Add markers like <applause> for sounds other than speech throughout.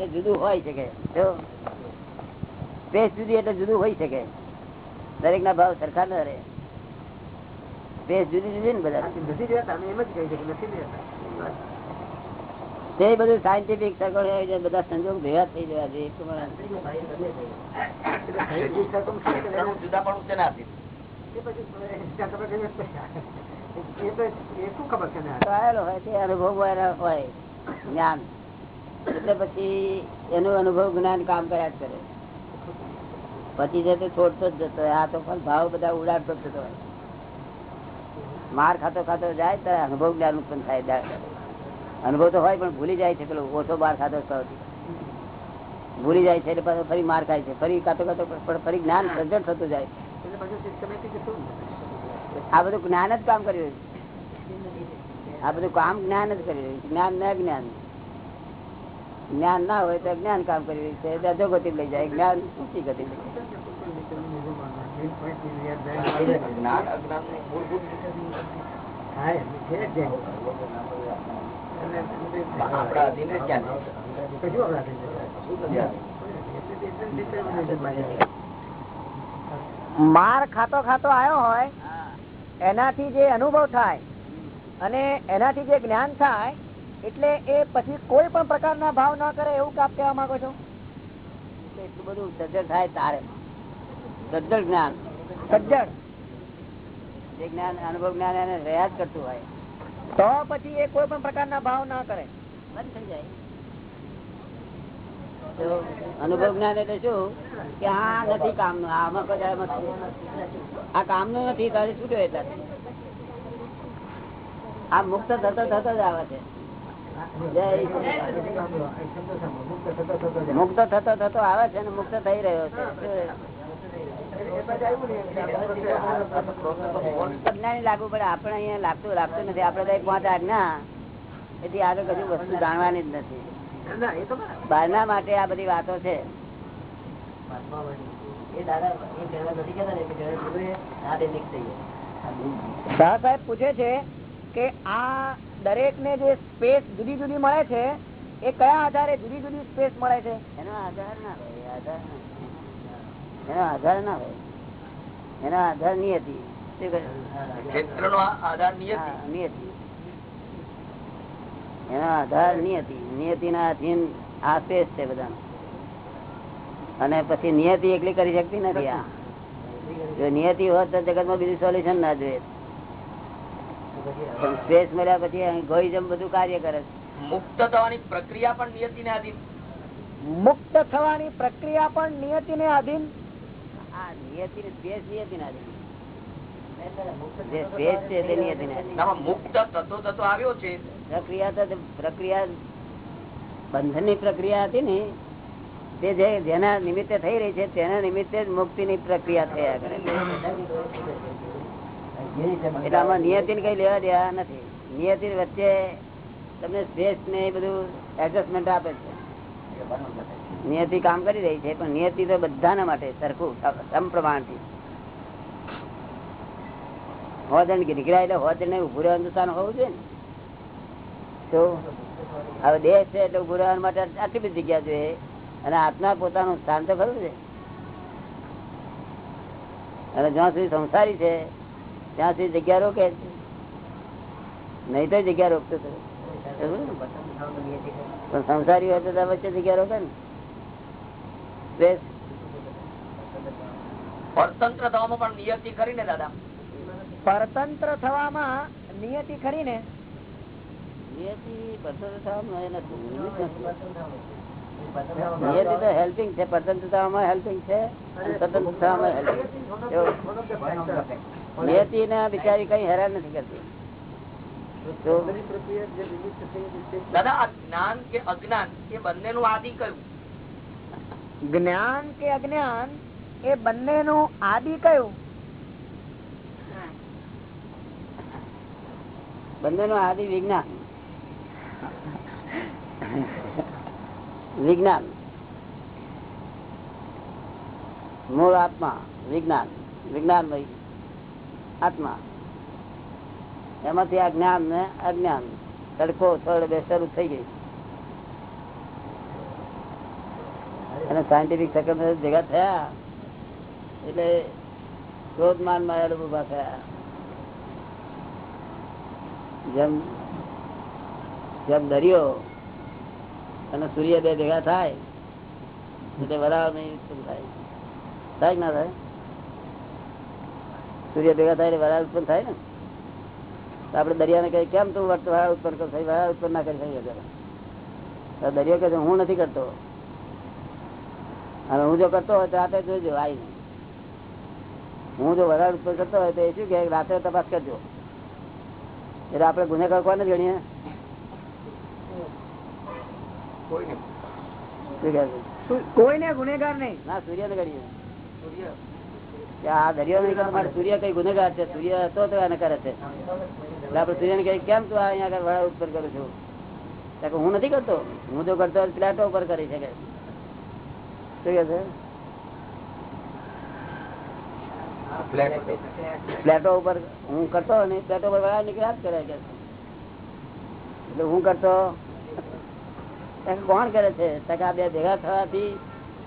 એટલે જુદું હોય શકે જો? સ્પેસ જુદી એટલે જુદું હોય શકે. દરેક ના ભાવ સરખા ન રહે. સ્પેસ જુદી જુદી ને બધા. તે બધું સાયન્ટિફિક સગવડ બધા સંજોગ ભેગા થઈ જવા છે એ પ્રમાણે. જુદાપણું ના તે અનુભવ હોય જ્ઞાન. એટલે પછી એનું અનુભવ જ્ઞાન કામ કર્યા જ કરે. પછી જતો છોડતો જ જતો આ તો પણ ભાવ બધા ઉડાડતો જ જતો હોય. માર ખાતો ખાતો જાય ત્યારે અનુભવ જ્ઞાન ઉત્પન્ન થાય. અનુભવ તો હોય પણ ભૂલી જાય છે. પેલો ઓછો માર ખાતો ભૂલી જાય છે એટલે પાછો ફરી માર ખાય છે. ફરી ખાતો ખાતો પણ ફરી જ્ઞાન સર્જન થતું જાય આ બધું જ્ઞાન જ કામ કરી રહ્યું આ બધું કામ જ્ઞાન જ કરી રહ્યું જ્ઞાન ને અજ્ઞાન. જ્ઞાન ના હોય તો જ્ઞાન કામ કરી રહ્યું છે. અધોગતિ લઈ જાય. જ્ઞાન ઊંચી ગતિ લઈ. માર ખાતો ખાતો આવ્યો હોય એનાથી જે અનુભવ થાય અને એનાથી જે જ્ઞાન થાય એટલે એ પછી કોઈ પણ પ્રકારના ભાવ ના કરે એવું કાપ કહેવા માંગો છો? એટલું બધું સજ્જડ થાય તારે. સજ્જડ જ્ઞાન. સજ્જડ. જે જ્ઞાન અનુભવ જ્ઞાન એને રહ્યા જ કરતું હોય. તો પછી એ કોઈ પણ પ્રકારના ભાવ ના કરે. બંધ થઈ જાય. તો અનુભવ જ્ઞાન એટલે શું? કે આ નથી કામનું આમાં કદાચ. આ કામનું નથી તારે છૂટ્યો એટલે આ મુક્ત થતો થતો જ આવે છે. મુક્ત થતો થતો આવે છે ને મુક્ત થઈ રહ્યો છે. લાગુ પડે. આપણે અહીંયા લાગતું લાગતું નથી. આપડે કઈ પાંચ આજ્ઞા એથી આગળ કશું વસ્તુ જાણવાની જ નથી. બહારના માટે આ બધી વાતો છે. સાહેબ પૂછે છે કે આ દરેક ને જે સ્પેસ જુદી જુદી મળે છે એ કયા આધારે જુદી જુદી સ્પેસ મળે છે? એનો આધાર ના હોય આધાર એનો આધાર ના હોય. એનો આધાર નિયતિ. એનો આધાર નિયતિ. નિયતિ. ના અધીન આ સ્પેસ છે બધા અને પછી નિયતિ એકલી કરી શકતી નથી આ. જો નિયતિ હોત તો જગતમાં બીજું સોલ્યુશન ના જોઈએ. પણ સ્પેસ મળ્યા પછી ગોઈઝમ બધું કાર્ય કરે છે. મુક્ત થવાની પ્રક્રિયા પણ નિયતિને આધીન. મુક્ત થવાની પ્રક્રિયા પણ નિયતિને આધીન? આ નિયતિ ને આધીન. સ્પેસ નિયતિ ના આધીન. મુક્ત થતો થતો આવ્યો છે. પ્રક્રિયા તો પ્રક્રિયા બંધનની પ્રક્રિયા હતી ને તે જે જેના નિમિત્તે થઈ રહી છે તેના નિમિત્તે જ મુક્તિ ની પ્રક્રિયા થયા કરે એટલે આમાં નિયતિ કઈ લેવા દેવા નથી. નિયતિ વચ્ચે તમને સ્પેસ ને એ બધું એડજસ્ટમેન્ટ આપે છે. નિયતિ કામ કરી રહી છે પણ નિયતિ તો બધાના માટે સરખું સમપ્રમાણથી હોદન નીકળ્યા એટલે હોદન ને ઉભું રહેવાનું સ્થાન હોવું જોઈએ ને. તો હવે દેશ છે એટલે ઉભું રહેવા માટે આટલી બધી જગ્યા જોઈએ. અને આત્મા પોતાનું સ્થાન તો ખરું છે. અને જ્યાં સુધી સંસારી છે ત્યાં સુધી જગ્યા રોકે છે. નહીં. તો જગ્યા રોકતો હતો. પણ સંસારી હોય તો ત્યાં વચ્ચે જગ્યા રોકે ને. પરતંત્ર થવામાં પણ નિયતિ ખરી ને દાદા. પરતંત્ર થવામાં નિયતિ ખરી ને નિયતિ પરતંત્ર થવામાં. નિયતિ તો હેલ્પિંગ છે. પરતંત્ર થવામાં હેલ્પિંગ છે. સ્વતંત્ર થવામાં હેલ્પિંગ. નિયતિ ને બિચારી કઈ હેરાન નથી કરતી. દાદા જ્ઞાન કે અજ્ઞાન એ બંનેનું આદિ કયું? જ્ઞાન કે અજ્ઞાન એ બંનેનું આદિ કયું? બંને આદિ વિજ્ઞાન. વિજ્ઞાન. મૂળ આત્મા વિજ્ઞાન. વિજ્ઞાનમય. આત્મા. એમાંથી આ જ્ઞાન ને અજ્ઞાન, તડકો, થડ બે શરૂ થઈ ગઈ. અને સાયન્ટિફિક સેકન્ડ ભેગા થયા. એટલે ક્રોધમાનમાં ઊભા થયા. જેમ જેમ દરિયો અને સૂર્ય બે ભેગા થાય, એટલે વરાળ નહીં થાય. થાય ના થાય? સૂર્ય ભેગા થાય વરાળ ઉત્પન્ન થાય ને આપડે દરિયાને કહીએ કેમ તું વર્ત વરાળ ઉત્પન્ન કરશો વરાળ ઉત્પન્ન ના કરી શકીએ દરિયો કહે હું નથી કરતો. અને હું જો કરતો હોય તો રાતે જોજો આવીને હું જો વરાળ ઉત્પન્ન કરતો હોય તો એ શું કે રાત્રે તપાસ કરજો. એટલે આપણે ગુનેગાર કોને ગણીએ? કોઈને ગુનેગાર નહીં. ના સૂર્ય ને ગણીએ. કે આ દરિયો નહીં કરતો સૂર્ય કઈ ગુનેગાર છે? સૂર્ય હતો તો એને કરે છે. એટલે આપણે સૂર્ય ને કહીએ કેમ તું અહીંયા આગળ વરાળ ઉત્પન્ન કરું છું? હું નથી કરતો. હું તો કરતો પ્લેટો ઉપર કરી શકે. શું કે છે? પ્લેટો ઉપર. હું કરતો પ્લેટો ઉપર વડા નીકળ્યા જ કરે કે. એટલે હું કરતો. કોણ કરે છે? આ બે ભેગા થવાથી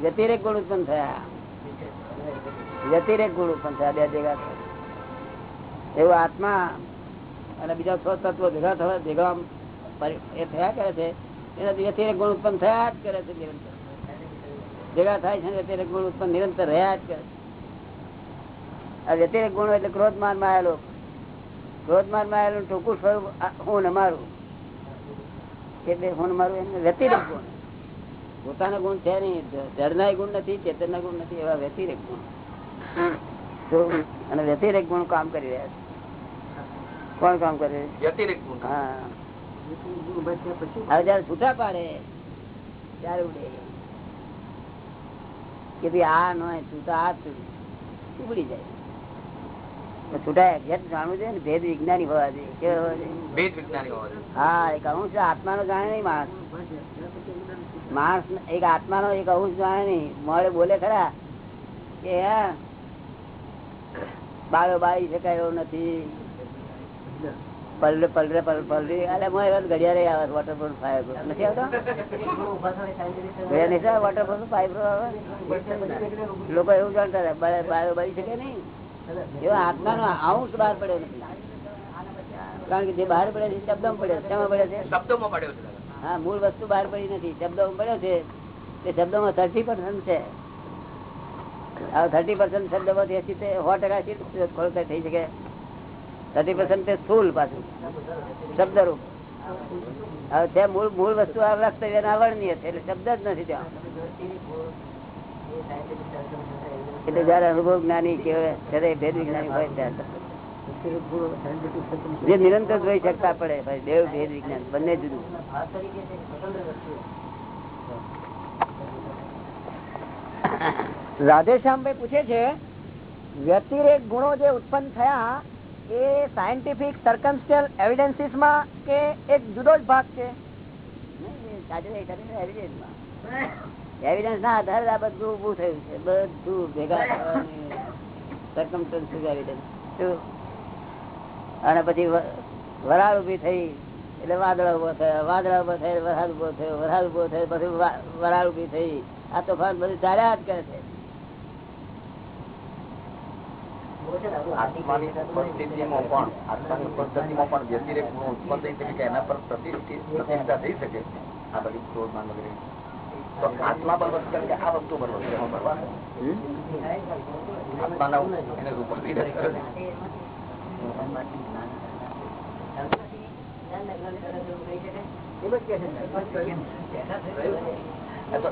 વ્યતિરેક ગુણ ઉત્પન્ન થયા. વ્યતિરેક ગુણ ઉત્પન્ન થયા બે ભેગા એવું આત્મા અને બીજા છ તત્વો ભેગા થવા, ભેગા એ થયા કરે છે. એનાથી વ્યતિરેક ગુણ ઉત્પન્ન થયા જ કરે છે નિરંતર. ભેગા થાય છે વ્યતિરેક ગુણ ઉત્પન્ન નિરંતર રહ્યા જ કરે આ વ્યતિરેક ગુણો એટલે ક્રોધમાન માયેલો ક્રોધમાન માયેલું ટૂંકું સ્વરૂપ હું મારું. એટલે હું મારું એને વ્યતિરેક ગુણ. પોતાના ગુણ છે નહીં. જળના ગુણ નથી, ચેતનના ગુણ નથી, એવા વ્યતિરેક ગુણ. અને વ્યતિરેક ગુણ કામ કરી રહ્યા છે. કોણ કામ કરે? વ્યતિરેક ગુણ. હા. હવે જયારે છૂટા પાડે ત્યારે ઉડે. કે ભાઈ આ નો છૂટા આ ઉડી. જાય. છૂટા એક્ઝેક્ટ જાણવું છે ને ભેદ વિજ્ઞાની હોવા જોઈએ. કેવા હોવા જોઈએ? ભેદ વિજ્ઞાની હોવા હા એક અંશ આત્માનો જાણે નહીં માણસ. માણસ એક આત્માનો એક અંશ જાણે નહીં. મળે બોલે ખરા કે હા બાળો બાળી શકાય એવું નથી. પલરે પલરે પલરી. એવા ઘડિયાળે આવે વોટરપ્રૂફ ફાઈબર નથી આવતો? ઘડિયાળ નહીં વોટરપ્રૂફ ફાઈબર આવે? લોકો એવું જાણતા હતા બાળો શકે નહીં? એવો આત્માનો અંશ બહાર પડ્યો નથી. કારણ કે જે બહાર પડે છે શબ્દો પડ્યો શેમાં પડ્યો છે? શબ્દોમાં પડ્યો છે. હા મૂળ વસ્તુ બહાર પડી નથી. શબ્દો પડ્યો છે. તે શબ્દોમાં થર્ટી પર્સન્ટ છે થર્ટી પર્સન્ટ શબ્દોમાંથી એસી સો ટકા થઈ શકે. થર્ટી પર્સન્ટ સ્થૂલ પાછું, શબ્દરૂપ. મૂળ મૂળ વસ્તુ શબ્દ જ નથી ત્યાં. જયારે અનુભવ જ્ઞાની કેવાય ત્યારે ભેદ વિજ્ઞાની જે નિરંતર જોઈ શકતા પડે, ભાઈ, દેવ, ભેદ, વિજ્ઞાન, બંને જુદું. રાધેશ્યામભાઈ પૂછે છે, વ્યતિરેક ગુણો જે ઉત્પન્ન થયા એ સાયન્ટિફિક સર્કમસ્ટલ એવિડન્સીસમાં કે એક જુદો જ ભાગ છે? એવિડન્સ ના આધારે આ બધું ઉભું થયું છે, બધું ભેગા થવાની એવિડન્સ અને પછી વરાળ ઊભી થઈ, એટલે વાદળ ઊભો થયો, વાદળ ઊભો થયો વરસાદ ઊભો થયો વરસાદ ઊભો થયો, પછી વરાળ ઊભી થઈ, આ તોફાન બધું ચાલ્યા જ કરે છે. આત્માની પરિસ્થિતિમાં પણ આત્માની પદ્ધતિમાં પણ વ્યતિરેક ગુણો ઉત્પન્ન થઈ શકે કે એના પર પ્રતિષ્ઠા થઈ શકે. આ બધી ક્રોધમાન વગેરે. તો આત્મા બરોબર છે કે આ વસ્તુ બરોબર છે એમાં આત્માના એને રૂપાંતરિત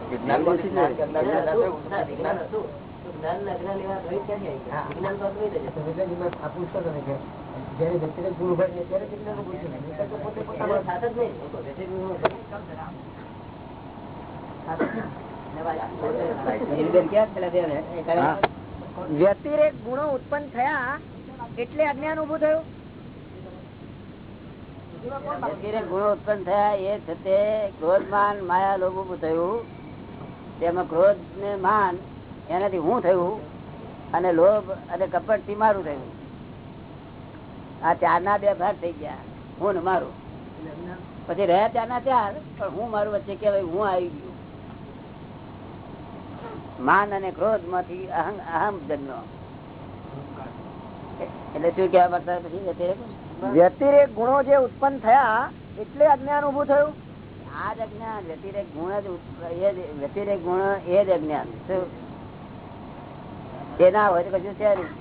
વિજ્ઞાન વિજ્ઞાન જયારે. વ્યતિરેક ગુણો ઉત્પન્ન થયા એટલે અજ્ઞાન ઉભું થયું વ્યતિરેક ગુણો ઉત્પન્ન થયા એ છતે ક્રોધ માન માયા લોભ ઉભું થયું તેમાં ક્રોધ ને માન એનાથી હું થયું અને લોભ અને કપટથી મારું થયું. આ ચાર ના બે ભાગ થઈ ગયા. હું ને મારું. પછી રહ્યા ચાર ના ચાર પણ હું મારું વચ્ચે કેવાય હું આવી ગયું. માન અને ક્રોધમાંથી અહમ અહમ જન્મ્યો. એટલે શું કેવા મળતા પછી વ્યતિરેક? ગુણો જે ઉત્પન્ન થયા એટલે અજ્ઞાન ઉભું થયું? આ જ અજ્ઞાન. વ્યતિરેક ગુણ જ વ્યતિરેક ગુણ એ જ અજ્ઞાન. શું? એ ના હોય તો કશું છે નહીં.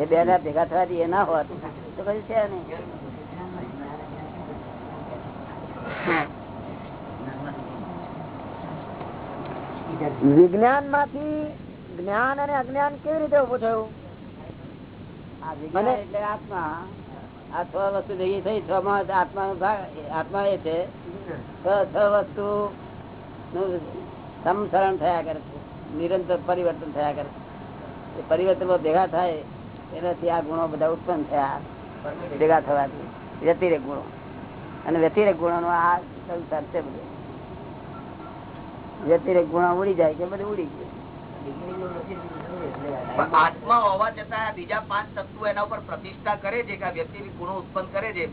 એ બે ના ભેગા થવાથી એ ના હોત તો કશું છે નહીં. વિજ્ઞાનમાંથી જ્ઞાન અને અજ્ઞાન કેવી રીતે ઉભું થયું? એટલે આત્મા. આ છ વસ્તુ ભેગી થઈ છ માં આત્મા નો ભાગ આત્મા એ છે. છ છ વસ્તુ નું સમસરણ થયા કરે છે. નિરંતર પરિવર્તન થયા કરે. એ પરિવર્તનો ભેગા થાય એનાથી આ ગુણો બધા ઉત્પન્ન થયા. ભેગા થવાથી. વ્યતિરેક ગુણો. અને વ્યતિરેક ગુણો નો આ સંસાર છે બધું. વ્યતિરેક ગુણો ઉડી જાય કે બધું ઉડી ગયું. આત્મા હોવા છતાં બીજા પાંચ તત્વો એના ઉપર પ્રતિષ્ઠા કરે છે કે આ વ્યક્તિ ગુણો ઉત્પન્ન કરે છે.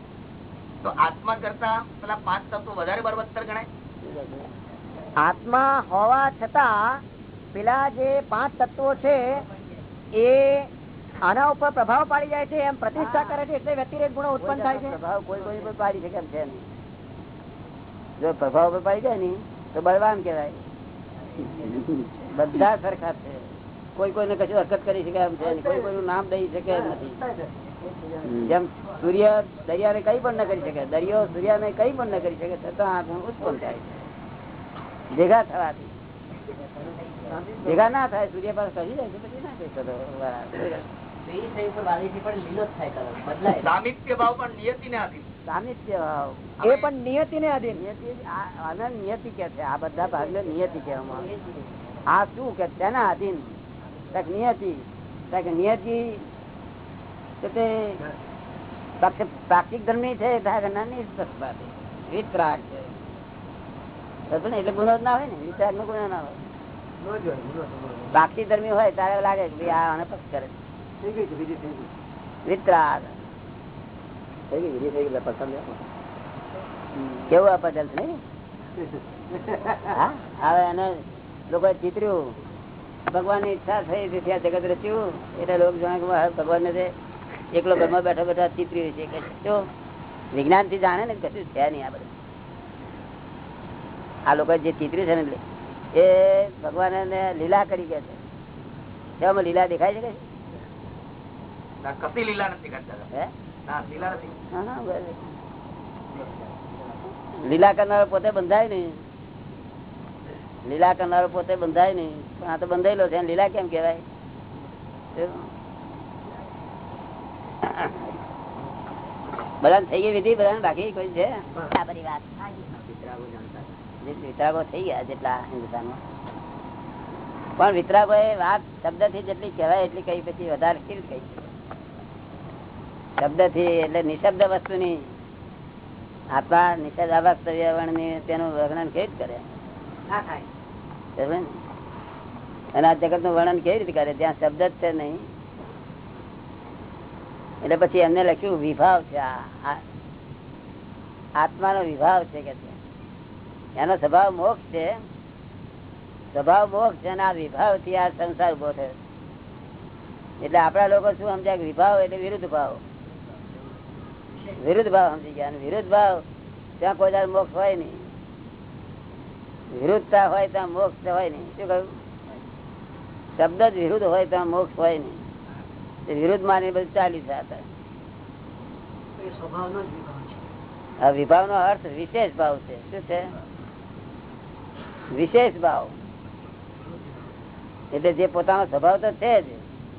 તો આત્મા કરતા પેલા પાંચ તત્વો વધારે બળવત્તર ગણાય? આત્મા હોવા છતાં પેલા જે પાંચ તત્વો છે એ આના ઉપર પ્રભાવ પાડી જાય છે એમ પ્રતિષ્ઠા કરે છે એટલે વ્યતિરેક ગુણો ઉત્પન્ન થાય છે. પ્રભાવ કોઈ કોઈ પર પાડી શકે એમ છે જો પ્રભાવ પર પાડી જાય ને તો બળવાન કહેવાય. બધા સરખા છે. કોઈ કોઈને કશું હરકત કરી શકે એમ છે. કોઈ કોઈનું નામ દઈ શકે એમ નથી. જેમ સૂર્ય દરિયાને કઈ પણ ન કરી શકે દરિયો સૂર્યને કઈ પણ ન કરી શકે છતાં આ ગુણ ઉત્પન્ન થાય છે. ભેગા થવાથી. ભેગા ના થાય સૂર્ય પાસે કરી જાય છે પછી ના સામિત્ય ભાવ પણ નિયતિ ને આધીન. સાનિધ્ય ભાવ. એ પણ નિયતિ ને અધીન આ- આને નિયતિ કે છે આ બધા ભાગને નિયતિ કહેવામાં આ શું કે તેના આધીન? નિયતિ નિયતિ તો તે પ્રાક- પ્રાકૃતિક ધર્મ છે ના નિષ્પક્ષપાત વિતરાગ છે. એટલે ગુનો ના હોય ને વિતરાગ નો ગુનો ના હોય. પ્રાકૃતિક ધર્મી હોય ત્યારે લાગે કે ભાઈ આ આને પક્ષ કરે. થઈ ગઈ વિધિ થઈ ગઈ પસંદ કેવું આ પટેલ છે હવે એને લોકો ચિતર્યું. ભગવાનની ઈચ્છા થઈ તેથી આ જગત રચ્યું. એટલે લોકો જાણે કે ભગવાન ને એકલો ઘરમાં બેઠા બેઠા ચિતર્યું છે કે જો વિજ્ઞાનથી જાણે ને કશું છે નહીં આ બધું. આ લોકો જે ચિતર્યું છે ને એ ભગવાન એને લીલા કરી કે છે. એમાં લીલા દેખાય છે કે ના, લીલા નથી કરતા લીલા નથી. હા, હા, બરાબર. લીલા કરનારો પોતે બંધાય નઈ લીલા કરનારો પોતે બંધાય નઈ પણ આ તો બંધાયેલો છે. લીલા કેમ કેવાય બધા થઈ ગઈ વિધિ? બધા બાકી કોઈ છે? આ બધી વાત. વિતરાગો થઈ ગયા જેટલા હિન્દુસ્તાનમાં. પણ વિતરાગો એ વાત શબ્દથી જેટલી કહેવાય એટલી કઈ પછી વધારે કેવી કઈ શબ્દથી એટલે નિશબ્દ વસ્તુની આત્મા નિષેધ અવાસ્તવ્યની તેનું વર્ણન કેવી રીતે કરે? અને આ જગતનું વર્ણન કેવી રીતે કરે? ત્યાં શબ્દ જ છે નહીં. એટલે પછી એમને લખ્યું વિભાવ છે આત્માનો વિભાવ છે કે એનો સ્વભાવ મોક્ષ છે. સ્વભાવ મોક્ષ છે અને આ વિભાવથી આ સંસાર ઊભો થયો. એટલે આપડા લોકો શું સમજ્યા કે વિભાવ એટલે વિરુદ્ધ ભાવ? વિરુદ્ધ ભાવ સમજી ગયા. વિરુદ્ધ ભાવ ત્યાં કોઈ દાડો મોક્ષ હોય નહીં. વિરુદ્ધતા હોય ત્યાં મોક્ષ હોય નહીં. શું કહ્યું? શબ્દ જ વિરુદ્ધ હોય ત્યાં મોક્ષ હોય નહીં. વિરુદ્ધ માની બધું ચાલી જતા આ વિભાવ નો અર્થ વિશેષ ભાવ છે. શું છે? વિશેષ ભાવ. એટલે જે પોતાનો સ્વભાવ તો છે જ,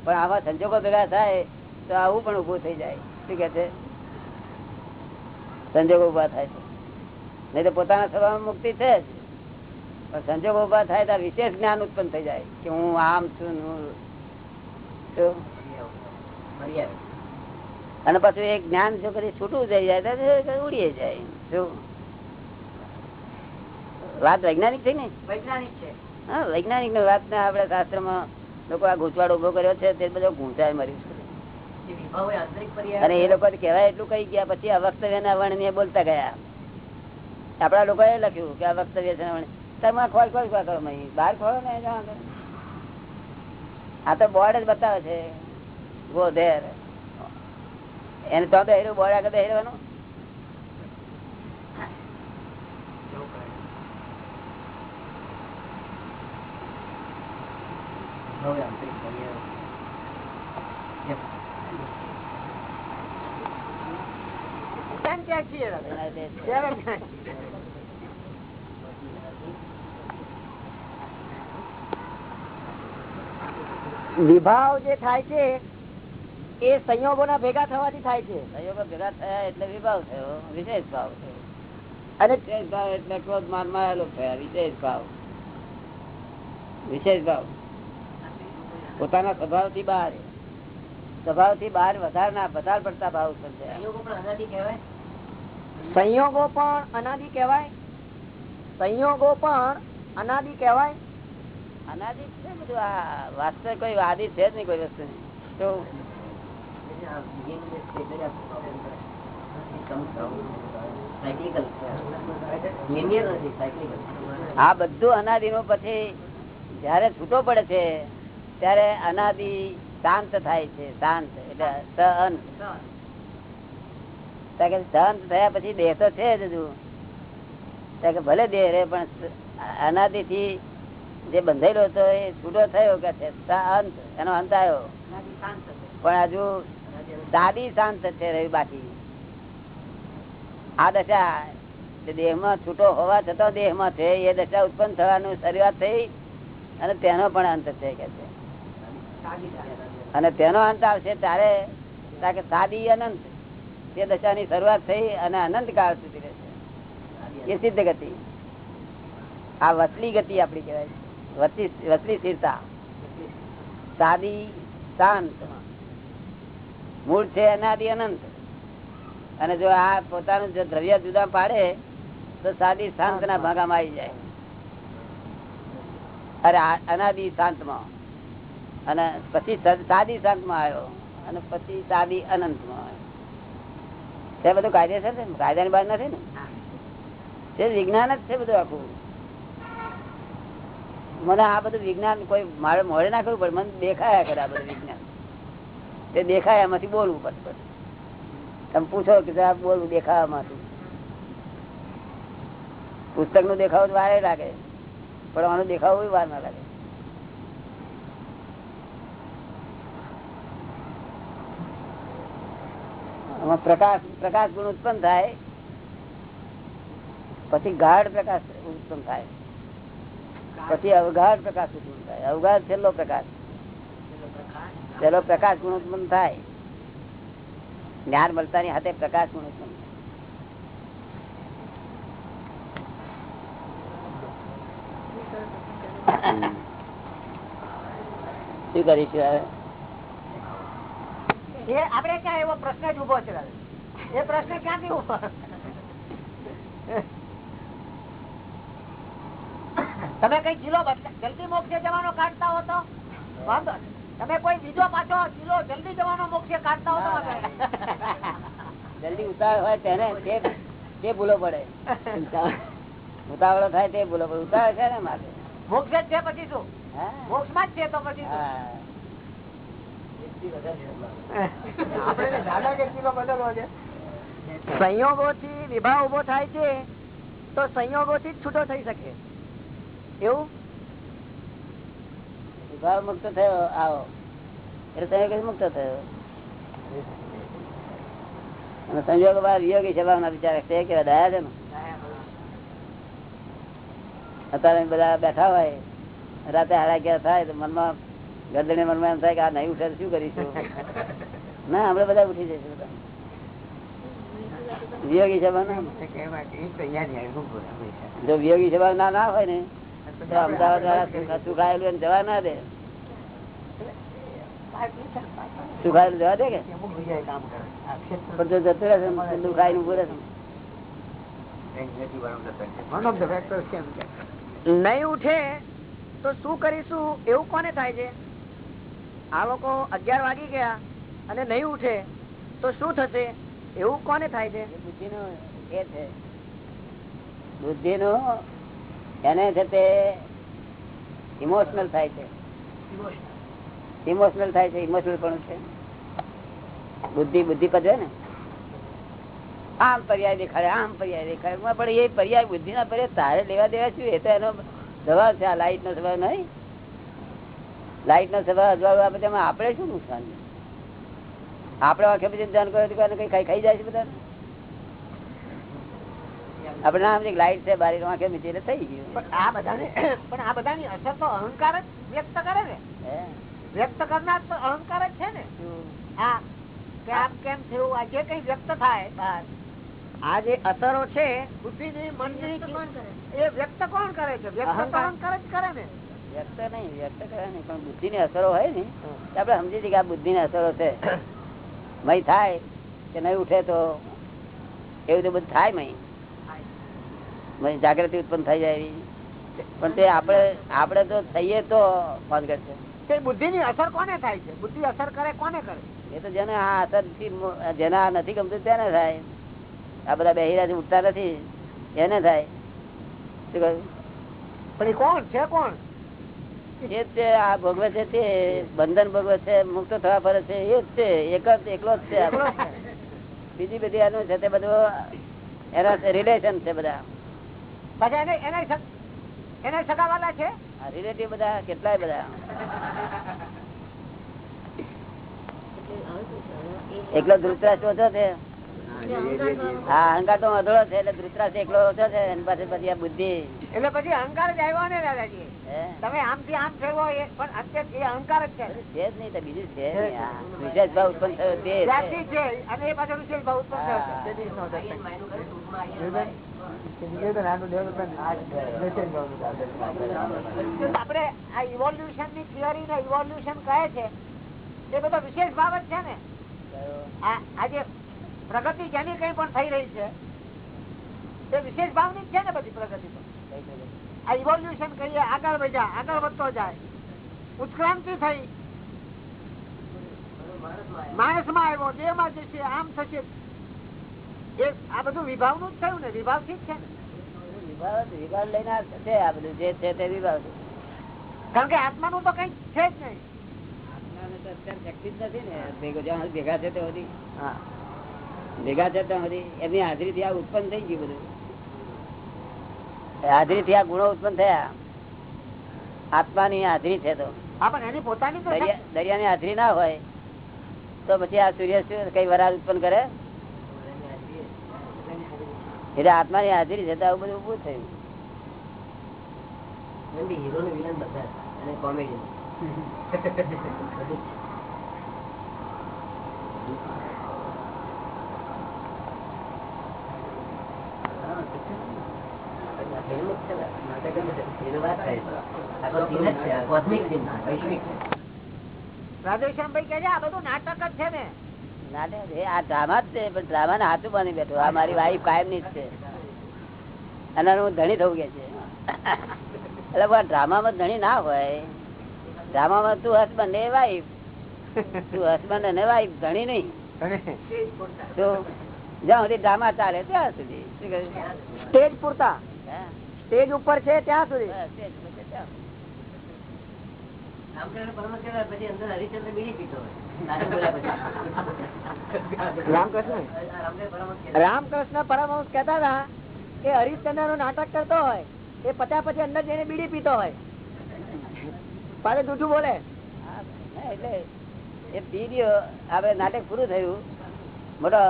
પણ આવા સંજોગો ભેગા થાય તો આવું પણ ઉભું થઈ જાય. શું કે છે? સંજોગો ઊભા થાય છે. નહીં તો પોતાના સ્વભાવ મુક્તિ છે જ. પણ સંજોગો ઊભા થાય તો વિશેષ જ્ઞાન ઉત્પન્ન થઈ જાય કે હું આમ છું હું અને પાછું એક જ્ઞાન જો કદી છૂટું થઈ જાય તો ઉડીએ જાય. શું? વાત વૈજ્ઞાનિક છે ને? વૈજ્ઞાનિક છે. હા વૈજ્ઞાનિકની વાત ને આપડે શાસ્ત્રમાં લોકો આ ગૂંચવાડો ઊભો કર્યો છે તે બધો ગૂંચાય મર્યું અને એ લોકો કેવાય એટલું કઈ ગયા પછી આ વક્તવ્ય ના વર્ણ બોલતા ગયા. આપડા લોકો એ લખ્યું કે આ વક્તવ્ય છે. તમે ખોલ ખોલ ખોલ કરો. બહાર ખોલો ને આ તો બોર્ડ જ બતાવે છે. ગો ધેર એને તો હેરું બોર્ડ આગળ હેરવાનું કેમ ક્યાંક છીએ દાદા? કેમ ક્યાંક? વિભાવ જે થાય છે એ સંયોગોના ભેગા થવાથી થાય છે. સંયોગો ભેગા થયા એટલે વિભાવ થયો વિશેષ ભાવ થયો. અને વિશેષ ભાવ એટલે ક્રોધ મારમાં થયા વિશેષ ભાવ. વિશેષ ભાવ. પોતાના સ્વભાવથી બહાર. સ્વભાવથી બહાર વધારના વધાર પડતા ભાવ થશે સંયોગો પણ અનાદિ કહેવાય? સંયોગો પણ અનાદિ કહેવાય? અનાદિ છે બધું. આ વાસ્તવ કોઈ આદિ છે જ નહીં કોઈ વસ્તુ તો આ બધું અનાદિ નું પછી જયારે છૂટો પડે છે ત્યારે અનાદિ શાંત થાય છે, શાંત, એટલે સહન. શાંત થયા પછી દેહ તો છે ભલે દેહ રે પણ અનાદિ થી જે બંધાયેલો હતો એ છૂટો થયો કે છે અંત એનો અંત આવ્યો. પણ હજુ દાદી શાંત છે રવિ બાકી. આ દશા દેહમાં છૂટો હોવા છતાં દેહમાં છે, એ દશા ઉત્પન્ન થવાનું શરૂઆત થઈ અને તેનો પણ અંત છે કે છે. અને તેનો અંત આવશે ત્યારે કે સાદી અનંત, તે દશાની શરૂઆત થઈ અને અનંત કાળ સુધી રહેશે એ સિદ્ધ ગતિ. આ વસલી ગતિ આપડી કહેવાય વસલી સ્થિરતા. સાદી શાંત. મૂળ છે અનાદિ અનંત. અને જો આ પોતાનું જો દ્રવ્ય જુદા પાડે, તો સાદી શાંત ના ભાગામાં આવી જાય. અરે અનાદિ શાંતમાં. અને પછી સાદી શાંતમાં આવ્યો. અને પછી સાદી અનંતમાં આવ્યો. તે બધું કાયદેસર છે ને? કાયદાની બહાર નથી ને? તે વિજ્ઞાન જ છે બધું આખું. મને આ બધું વિજ્ઞાન કોઈ મારે મોડે ના કરવું પડે. મને દેખાયા કરે આ બધું વિજ્ઞાન. તે દેખાય એમાંથી બોલવું પડે. તમે પૂછો કે આ બોલવું દેખાવામાંથી પુસ્તકનું દેખાવ વારે લાગે. પણ આનું દેખાવું વાર ના લાગે. આમાં પ્રકાશ પ્રકાશ ગુણ ઉત્પન્ન થાય. પછી ગાઢ પ્રકાશ ઉત્પન્ન થાય. પછી અવગાઢ પ્રકાશ ઉત્પન્ન થાય. અવગાઢ છેલ્લો પ્રકાશ. છેલ્લો પ્રકાશ ગુણ ઉત્પન્ન થાય. જ્ઞાન મળતાની હાથે પ્રકાશ ગુણ ઉત્પન્ન શું કરીશું હવે? એ આપડે ક્યાં એવો પ્રશ્ન જ ઊભો છે? એ પ્રશ્ન ક્યાંથી ઊભો તમે કઈ કિલો જલ્દી મોક્ષે જવાનો કાઢતા હો તો? વાંધો તમે કોઈ બીજો પાછો કિલો જલ્દી જવાનો મોક્ષે કાઢતા હો તો જલ્દી ઉતાવળ હોય તેને તે- ભૂલો પડે. ઉતાવળો થાય તે ભૂલો પડે. ઉતાવળ છે ને મારે? મોક્ષ જ છે પછી શું? મોક્ષમાં જ છે તો પછી. સંયોગો થી વિભાવ ઊભો થાય છે, તો સંયોગો થી છૂટો થઈ શકે. એવું? વિભાવ મુક્ત થયો, આવો. એટલે સંયોગ મુક્ત થયો. અને સંયોગ બાદ યોગી સ્વભાવના વિચાર છે કેવા દયા છે અત્યારે બધા બેઠા હોય, રાતે હાડા ગયા થાય તો મનમાં ગરદણી મનમાં એમ થાય કે આ નહીં ઉઠે શું કરીશું? <laughs> ના આપડે બધા ઉઠી જઈશું. વિયોગી સ્વભાવ ના જો વિયોગી સ્વભાવ ના ના હોય ને તો અમદાવાદ વાળા સુખાયેલું જવા ના દે. સુખાયેલું જવા દે કે? પણ જો જતું રહેશે દુખાઈ નું પૂરે નહીં ઉઠે તો શું કરીશું? એવું કોને થાય છે? આ લોકો અગિયાર વાગી ગયા અને નહીં ઉઠે, તો શું થશે? એવું કોને થાય છે? બુદ્ધિ નો એ છે. બુદ્ધિ એને છે તે ઇમોશનલ થાય છે. ઇમોશનલ થાય છે ઇમોશનલ પણ છે. બુદ્ધિ બુદ્ધિ પદે ને? આમ પર્યાય દેખાડે, આમ પર્યાય દેખાડે. પણ એ પર્યાય બુદ્ધિ ના પર્યાય તારે લેવા દેવા શું? એ તો એનો સ્વભાવ છે, આ લાઈટ નો સ્વભાવ નહીં. લાઈટ નો સ્વભાવ અજવાળું આપે તેમાં આપણે શું નુકસાન આપણે આંખે પછી ધ્યાન કરો તો કઈ ખાઈ ખાઈ જાય છે બધા આપણે ના લાઈટ છે બારી આંખે મીચી એટલે થઈ ગયું. પણ આ બધાની પણ આ બધાની અસર તો અહંકાર જ વ્યક્ત કરે ને વ્યક્ત કરનાર તો અહંકાર જ છે ને. આ કે આમ કેમ થયું આ જે કઈ વ્યક્ત થાય બહાર, આ જે અસરો છે બુદ્ધિની મનની એ વ્યક્ત કોણ કરે? છે? વ્યક્ત. અહંકાર જ કરે ને. વ્યક્ત નહીં વ્યક્ત કરે નહીં પણ બુદ્ધિ ની અસરો હોય ને આપડે સમજી છીએ કે આ બુદ્ધિ ની અસરો છે. મય થાય કે નહીં ઉઠે તો એવું તો બધું થાય મય? મય જાગૃતિ ઉત્પન્ન થઈ જાય એવી. પણ તે આપણે આપણે તો થઈએ તો ફોન કરશે બુદ્ધિ ની અસર કોને થાય છે? બુદ્ધિ અસર કરે કોને કરે? એ તો જેને આ અસરથી જેને આ નથી ગમતું તેને થાય. આ બધા બહેરાથી ઉઠતા નથી એને થાય. શું કહ્યું? પણ એ કોણ? છે કોણ? એ જ છે આ ભોગવે છે તે બંધન ભોગવે છે મુક્ત થવા ફરે છે એ જ છે એક જ એકલો જ છે. બીજી બધી આનું છે તે બધું એના રિલેશન છે બધા. એના સગ- એના છે? આ રિલેટિવ બધા કેટલાય બધા. એકલો ધૃતરાજ ઓછો છે. હા અહંકાર તો અધળો છે એટલે ધૃતરાશ એકલો ઓછો છે એની પાસે પછી આ બુદ્ધિ. એટલે પછી અહંકાર જ આવ્યો ને દાદાજી? તમે આમ થી આમ ફેરવો પણ અત્યારે એ અહંકાર જ છે. છે જ નહીં તો બીજું છે વિશેષ ભાવ ઉત્પન્ન થયો તે છે. અને એ પાછળ વિશેષ ભાવ ઉત્પન્ન થયો છે. આપણે આ ઇવોલ્યુશનની થિયરી ને ઇવોલ્યુશન કહે છે એ બધો વિશેષ ભાવ જ છે ને? આજે આ જે પ્રગતિ જેની કઈ પણ થઈ રહી છે એ વિશેષ ભાવની છે ને બધી પ્રગતિ તો. આ ઇવોલ્યુશન કરીએ આગળ વધ્યા આગળ વધતો જાય. ઉત્ક્રાંતિ થઈ. માણસમાં આવ્યો દેહમાં જશે આમ થશે. એ આ બધું વિભાવનું જ થયું ને વિભાવથી જ છે ને. વિભાવ વિભાવ લઈને છે આ બધું જે છે તે વિભાવ. કારણ કે આત્માનું તો કઈ છે જ નહીં. આત્માને તો અત્યારે શક્તિ જ નથી ને ભેગો છે ત્યાં સુધી. ભેગા થતા ત્યાં એમની હાજરી થી આ ઉત્પન્ન થઈ ગયું બધું. હાજરી થી આ ગુણો ઉત્પન્ન થયા. આત્માની હાજરી છે તો. હા પણ એની પોતાની તો દરિયા દરિયાની હાજરી ના હોય તો પછી આ સૂર્ય કઈ વરાળ ઉત્પન્ન કરે? એટલે આત્માની હાજરી છે તો આવું બધું ઉભું થયું. <laughs> રાધેશ્યામભાઈ કે આ બધું નાટક જ છે ને. આ ડ્રામા જ છે પણ ડ્રામા ને હાથું બની બેઠું. આ મારી વાઈફ કાયમની જ છે. અને હું ધણી થવું કે છે. એટલે ડ્રામામાં ધણી ના હોય. ડ્રામામાં તું હસબન્ડ એ વાઈફ તું હસબન્ડ અને વાઈફ ધણી નહીં. તો જ્યાં સુધી ડ્રામા ચાલે ત્યાં સુધી. સ્ટેજ પૂરતા? સ્ટેજ ઉપર છે ત્યાં સુધી. રામકૃષ્ણ. રામકૃષ્ણ પરમહંસ કેતા હતા કે હરિશ્ચંદ્રનું નાટક કરતો હોય એ પત્યા પછી અંદર જઈને બીડી પીતો હોય. પાછું જૂઠું બોલે. હા, એટલે એ પી ગયો આપડે નાટક પૂરું થયું. મોટો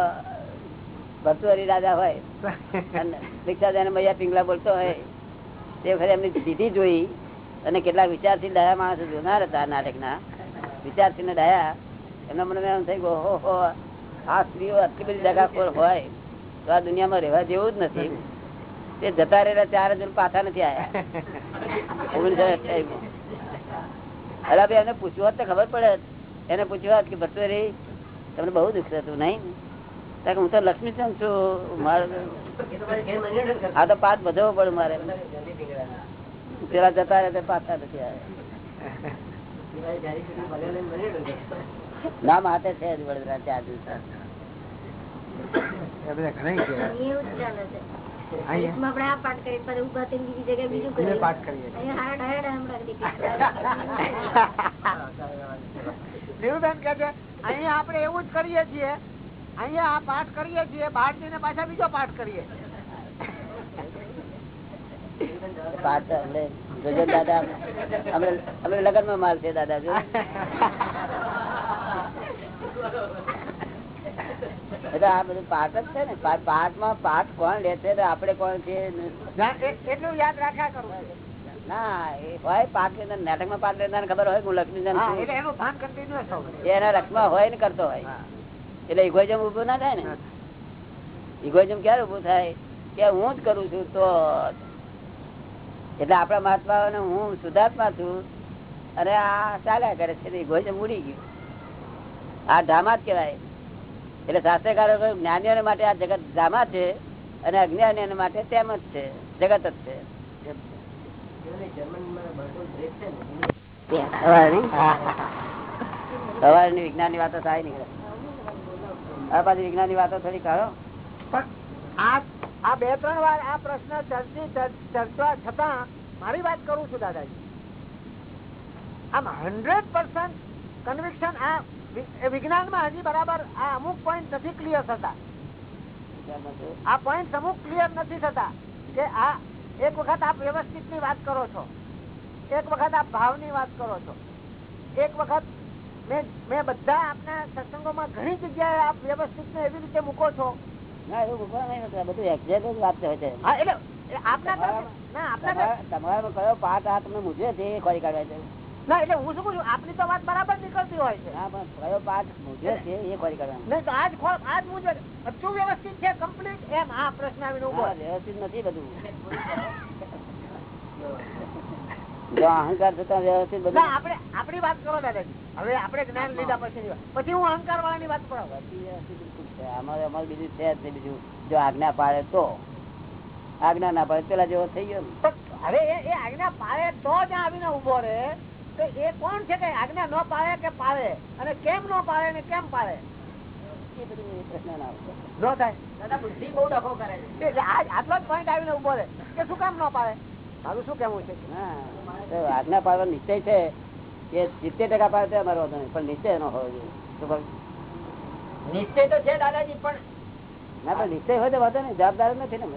ભરતુહરી રાજા હોય, અને દીક્ષાદાન મૈયા પિંગલા બોલતો હોય, તે વખતે એમની દીધી જોઈ, અને કેટલાક વિચારથી ડાયા માણસો જોનાર હતા નાટકના. વિચારથી ડાયા એમના મને એમ થઈ ગયો હો, આ સ્ત્રીઓ આટલી બધી દગાખોર હોય, તો આ દુનિયામાં રહેવા જેવું જ નથી. તે જતા રહેલા ચાર હજુ પાછા નથી આયા. ઓગણીસો અઠ્યાવીસ અલા એને પૂછવું હોત તો ખબર પડે એને પૂછ્યું હોત કે ભરતુહરી તમને બહુ દુઃખ થતું, નહીં? હું તો લક્ષ્મીચંદ છું મારે આ તો પાઠ બધો પડે મારે. પેલા જતા રહે પાછા નથી આવે. નામ હાથે છે જ વડોદરા ચાર દિવસ અહીંયા આપણે આ પાઠ કરીએ પછી ઊભા થઈને બીજી જગ્યાએ બીજું પાઠ કરીએ અહીંયા હાડ હાડ હમણાં દીકરી <laughs> દેવુબેન કે છે અહીંયા આપણે એવું જ કરીએ છીએ અહીંયા આ પાઠ કરીએ છીએ બહાર જઈને પાછા બીજો પાઠ કરીએ. લગ્નમાં માલ છે દાદા જો એટલે આ બધું પાઠ જ છે ને. પાઠમાં પાઠ કોણ લે છે આપડે કોણ છે એટલું યાદ રાખ્યા કરવું ના એ હોય પાઠ લેતા નાટકમાં પાઠ લેનાર ખબર હોય હું લક્ષ્મીજન એના રક્ષમાં હોય. ને કરતો હોય. એટલે ઇગોઇઝમ ઊભો ના થાય ને? ઇગોઇઝમ ક્યારે ઉભું થાય? કે હું જ કરું છું તો એટલે આપણા મહાત્માઓને હું સુધાર્થમાં છું. અને આ ચાલ્યા કરે છે ઇગોઇઝમ ઉડી ગયું. આ ડ્રામા જ કહેવાય. એટલે શાસ્ત્રકારો કહ્યું, જ્ઞાનીઓ માટે આ જગત ડ્રામા છે અને અજ્ઞાનીઓ માટે તેમ જ છે. જગત જ છે. સવારની વિજ્ઞાનની વાતો થાય નહીં. પાછી વિજ્ઞાનની વાતો થોડી કરો. આ બે ત્રણ વાર આ પ્રશ્ન ચર્ચી ચર્ચવા છતાં મારી વાત કરું છું દાદાજી. આમ હંડ્રેડ પર્સન્ટ કન્વિક્શન આ વિજ્ઞાનમાં હજી બરાબર આ અમુક પોઈન્ટ નથી ક્લિયર થતા. આ પોઈન્ટ અમુક ક્લિયર નથી થતા કે આ એક વખત આપ વ્યવસ્થિતની વાત કરો છો. એક વખત આપ ભાવની વાત કરો છો. એક વખત મેં બધા આપના સત્સંગોમાં ઘણી જગ્યાએ આપ વ્યવસ્થિત ને એવી રીતે મૂકો છો. ના એવું મૂકવા નહીં બધું exact વાત છે હા એટલે એ આપના તરફ- ના આપના તરફ- તમારા તમારામાં કયો પાઠ આ તમને મૂંઝવે છે એ ખોરી કાઢવા છે. ના એટલે હું શું છું? આપની તો વાત બરાબર નીકળતી હોય છે. હા પણ કયો પાઠ મૂંઝવે છે એ ખોરી કાઢવા નહીં તો આજ ખોળ આજ બધું વ્યવસ્થિત છે? કમ્પ્લીટ એમ આ પ્રશ્ન આવીને ઊભો વ્યવસ્થિત નથી બધું. <laughs> અહંકાર થતા વ્યવસ્થિત બધા. બધું આપણે આપણી વાત કરો દાદાજી. હવે આપણે જ્ઞાન લીધા પછી પછી હું અહંકાર વાળાની વાત કરો. અમારે અમારે બીજું છે જ નહીં બીજું. જો આજ્ઞા પાડે તો. આજ્ઞા ના પાડે પેલા જેવો થઈ ગયો હવે એ આજ્ઞા પાડે તો જ આવીને ઊભો રહે. તો એ કોણ છે કે આજ્ઞા ન પાડે કે પાડે? અને કેમ ન પાડે ને કેમ પ્રશ્ન ના થાય. બુદ્ધિ બહુ ડખો કરે છે. આટલો જ પોઈન્ટ આવીને ઊભો રહે. કે શું કામ ન પાળે મારું શું કેવું છે? હા. આજ્ઞા પાડવાનો નિશ્ચય છે કે સિત્તેર ટકા પાડે અમારો વાંધો નહીં પણ નિશ્ચય ન હોવો જોઈએ. નિશ્ચય તો છે દાદાજી પણ ના પણ નિશ્ચય હોય તો વાંધો નહીં જવાબદાર નથી ને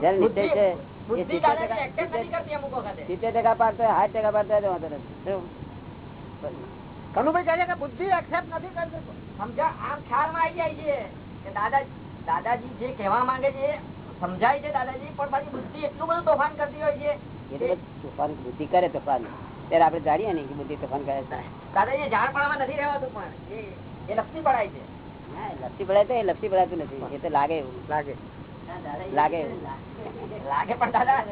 જયારે નિશ્ચય છે સિત્તેર દાદાજી ટકા- accept નથી કરતી અમુક વખતે. સિત્તેર ટકા પાડતો સાઠ ટકા પાડતો વાંધો નથી. કનુભાઈ કહે કે બુદ્ધિ એક્સેપ્ટ નથી કરતી. સમજા આમ ખ્યાલમાં આવી જાય છે કે દાદા દાદાજી જે કહેવા માંગે છે સમજાય છે દાદાજી પણ પાછી બુદ્ધિ એટલું બધું તોફાન કરતી હોય છે તોફાન બુદ્ધિ કરે તોફાન ત્યારે આપણે જાણીએ ને કે બુદ્ધિ તોફાન કરે છે. દાદાજી જાણપણામાં નથી રહેવાતું પણ એ- એ લપસી પડાય છે. લપસી પડાય તો એ લપસી પડાતું નથી. એ તો લાગે એવું. લાગે. લાગે લાગે પણ દાદા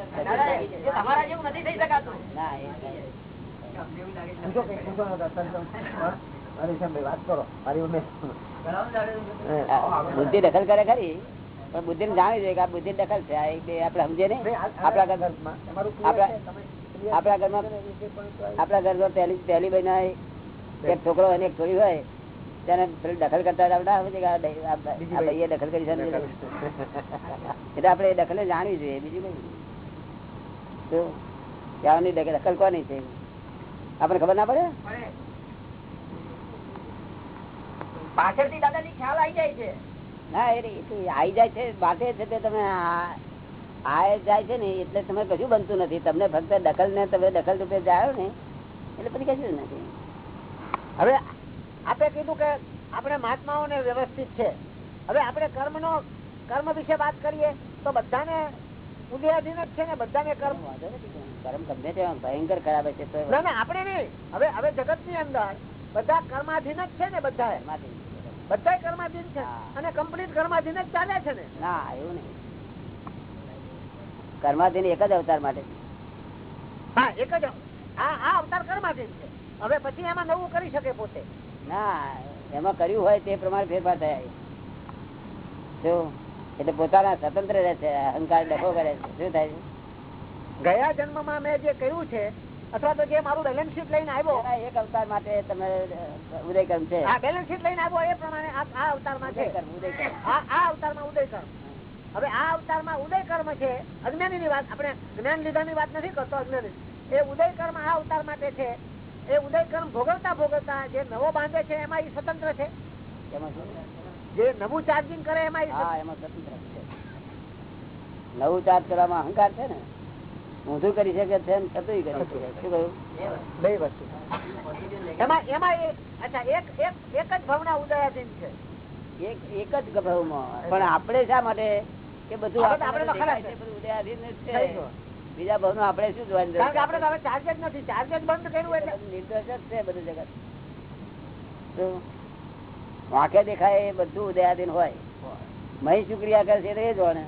તમારા જેવું નથી થઈ શકાતું. ના એ વાત કરો. આ બુદ્ધિ દખલ કરે ખરી. પણ બુદ્ધિ ને જાણવી જોઈએ કે આ બુદ્ધિ દખલ છે. આ એક બે આપણે સમજે નહીં? આપડા ઘર આપણા આપણા ઘરમાં આપણા ઘરમાં પહેલી પહેલી બહેના એક છોકરો અને એક છોરી હોય. તેને પેલી દખલ કરતા ના ભાઈએ દખલ કરી છે એટલે આપણે દખલ જાણવી જોઈએ. બીજું કઈ તો ત્યાંની દખલ કોની છે? આપણે ખબર ના પડે? પાછળથી દાદાજી ખ્યાલ આવી જાય છે. ના એ જાય છે માટે છે તે તમે આ- જાય છે ને એટલે તમે કશું બનતું નથી. તમને ફક્ત દખલ ને તમે દખલ રૂપે જાઓ ને એટલે પછી કશું નથી. હવે આપે કીધું કે આપણે મહાત્માઓને વ્યવસ્થિત છે. હવે આપણે કર્મનો કર્મ વિશે વાત કરીએ તો બધાને ઉદયાધીન જ છે ને બધાને કર્મ. કર્મ ગમે છે ભયંકર ખરાબ છે તો ના ના આપણે નહીં. હવે હવે જગતની અંદર બધા કર્માધીન જ છે ને બધા એમાંથી. બધા કર્માધીન છે. અને કમ્પ્લીટ કર્માધીન જ ચાલે છે ને? ના એવું નહીં. કર્માધીન એક જ અવતાર માટે. હા એક જ આ આ અવતાર કર્માધીન છે. હવે પછી એમાં નવું કરી શકે પોતે. ના એમાં કર્યું હોય તે પ્રમાણે ફેરફાર થયા જો એટલે પોતાના સ્વતંત્ર રહે છે અહંકાર ડખો કરે છે. શું થાય છે? ગયા જન્મમાં મેં જે કર્યું છે અથવા તો જે મારું બેલેન્સ શીટ લઈને આવ્યો. એક અવતાર માટે તમે ઉદય કર્મ છે. આ બેલેન્સ શીટ લઈને આવ્યો એ પ્રમાણે આ અવતારમાં છે. ઉદય ઉદય આ અવતારમાં ઉદય કર્મ હવે આ અવતારમાં ઉદય કર્મ છે અજ્ઞાની ની વાત આપણે જ્ઞાન લીધાની વાત નથી કરતો અજ્ઞાની. એ ઉદય કર્મ આ અવતાર માટે છે. એ ઉદય કર્મ ભોગવતા ભોગવતા જે નવો બાંધે છે એમાં એ સ્વતંત્ર છે? એમાં જે નવું ચાર્જિંગ કરે એમાં એમાં સ્વતંત્ર છે. નવું ચાર્જ કરવામાં અહંકાર છે ને? ઊંધું કરી શકે છે બે વસ્તુ. એમાં એમાં અચ્છા એક એક એક જ ભવના ઉદયાધીન છે. એક એક જ પણ આપણે શા માટે? કે બધું આપણે છે, ઉદયાધીન છે. બીજા ભાવનું આપણે શું જોવાની આપડે કારણ કે આપણે તો હવે ચાર્જ જ નથી. ચાર્જ જ બંધ કર્યું એટલે. નિર્દોષ જ છે બધું જગત? આંખે દેખાય એ બધું ઉદયાધીન હોય. મહી શુક્રિયા કરે છે એ જોણે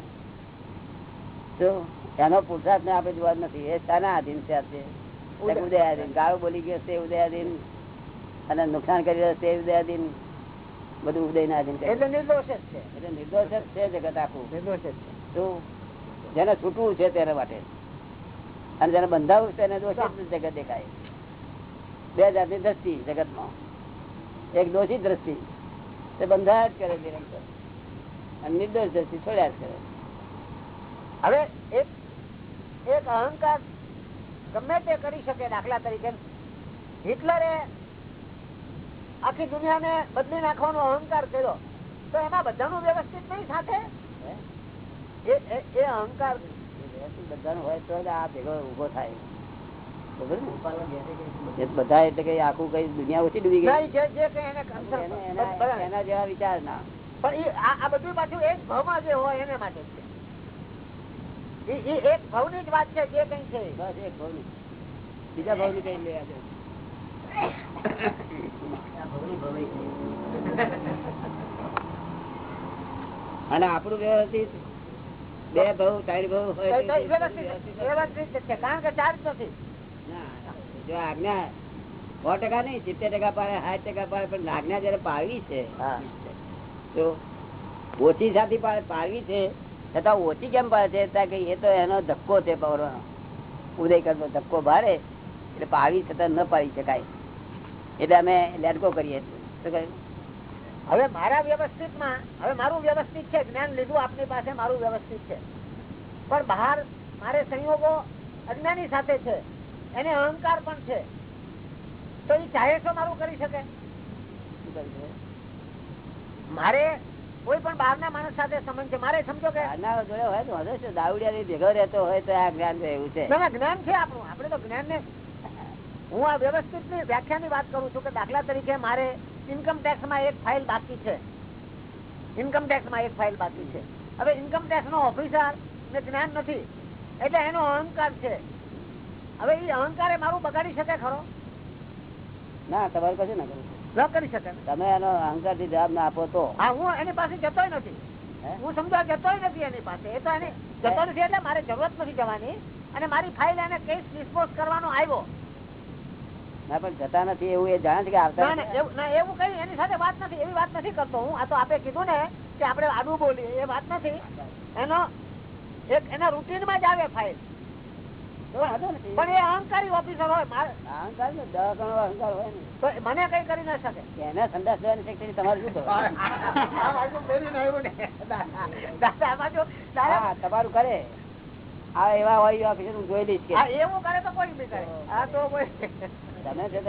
શું એનો પુરુષાર્થ ને આપણે જોવા નથી. એ શાના આધીન છે આજે? ઉદયાધીન ગાળો બોલી ગયો છે ઉદયાધીન અને નુકસાન કરી રહ્યો છે ઉદયાધીન બધું ઉદય ના આધીન એટલે નિર્દોષ જ છે. એટલે નિર્દોષ જ છે જગત આખું. નિર્દોષ જ છે. તો જેને છૂટવું છે તેના માટે. અને જેને બંધાવું છે એને દોષિત જગત દેખાય. બે જાતની દ્રષ્ટિ જગતમાં. એક દોષિત દ્રષ્ટિ. તે બંધાયા જ કરે નિરંતર. અને નિર્દોષ દ્રષ્ટિ છોડ્યા જ કરે. હવે એક એક અહંકાર ગમે તે કરી શકે દાખલા તરીકે. હિટલરે આખી દુનિયાને બદલી નાખવાનો અહંકાર કર્યો. તો એમાં બધાનું વ્યવસ્થિત નહીં સાથે? એ- અહંકાર બધાનું હોય તો આ ભેગો ઊભો થાય. બધા એટલે કઈ આખું કઈ દુનિયા ઓછી ડૂબી ગઈ. જે જે કઈ એને જેવા વિચાર ના. પણ આ આ બધું પાછું એક ભાવમાં જે હોય એને માટે છે. ઈ- ઈ એક ભાવની જ વાત છે જે કઈ છે. બસ એક ભાવ બીજા ભાવની કઈ લેવા અને આપણું વ્યવસ્થિત બે ભાવ ત્રણ ભાવ કારણ કે ચાર્જ નથી. જો આજ્ઞા સો ટકા નહીં સિત્તેર ટકા પાડે સાઠ ટકા પાડે પણ આજ્ઞા જયારે પાડવી છે તો ઓછી સાથે પાડે પાડવી છે છતાં ઓછી કેમ પાડે છે? કે એ તો એનો ધક્કો છે પાડવાનો ઉદય કરતો ધક્કો ભારે, એટલે પાવી છતાં ન પાડી શકાય. એટલે અમે લેટકો કરીએ છીએ. હવે મારા વ્યવસ્થિતમાં હવે મારું વ્યવસ્થિત છે, જ્ઞાન લીધું આપની પાસે, મારું વ્યવસ્થિત છે. પણ બહાર મારે સંયોગો અજ્ઞાની સાથે છે, એને અહંકાર પણ છે. તો એ ચાહે તો મારું કરી શકે? મારે કોઈ પણ બહારના માણસ સાથે સંબંધ છે. મારે સમજો કે ના જોડે હોય તો વાંધો શું દાવડિયા ભેગો રહેતો હોય તો આ જ્ઞાન એવું છે. ના, જ્ઞાન છે આપણું. આપણે તો જ્ઞાન ને હું આ વ્યવસ્થિતની વ્યાખ્યા ની વાત કરું છું કે દાખલા તરીકે મારે ઇન્કમ ટેક્સમાં એક ફાઇલ બાકી છે. ઇન્કમ ટેક્સમાં એક ફાઇલ બાકી છે. હવે ઇન્કમ ટેક્સ નો ઓફિસર ને જ્ઞાન નથી એટલે એનો અહંકાર છે. હવે એ અહંકાર એ મારું બગાડી શકે ખરો? ના તમારે કશું ના કરવું. ન કરી શકે. તમે એનો અહંકારથી જવાબ ના આપો તો. હા હું એની પાસે જતોય નથી. હું? સમજો જતો નથી એની પાસે. એ તો એને જતો નથી એટલે મારે જરૂરત નથી જવાની. અને મારી ફાઇલ એને કેસ ડિસ્પોઝ કરવાનો આવ્યો. ના પણ જતા નથી એવું એ જાણે છે કે આવતા એવું- કઈ એની સાથે વાત નથી એવી વાત નથી કરતો હું. આ તો આપે કીધું ને કે આપણે આડું બોલીએ એ વાત નથી. એનો એક એના રૂટીનમાં જ આવે ફાઇલ. પણ એ અહંકારી ઓફિસર હોય અહંકાર દસ ગણો અહંકાર હોય ને. તો મને કઈ કરી ના શકે. એના સંદાસ જવાની શક્તિ તમારે શું તમારું કરે. આ એવા હોય ઓફિસર હું જોઈ લઈશ કે. એવું કરે તો કોઈ બી કરે. આ તો કોઈ તમે છો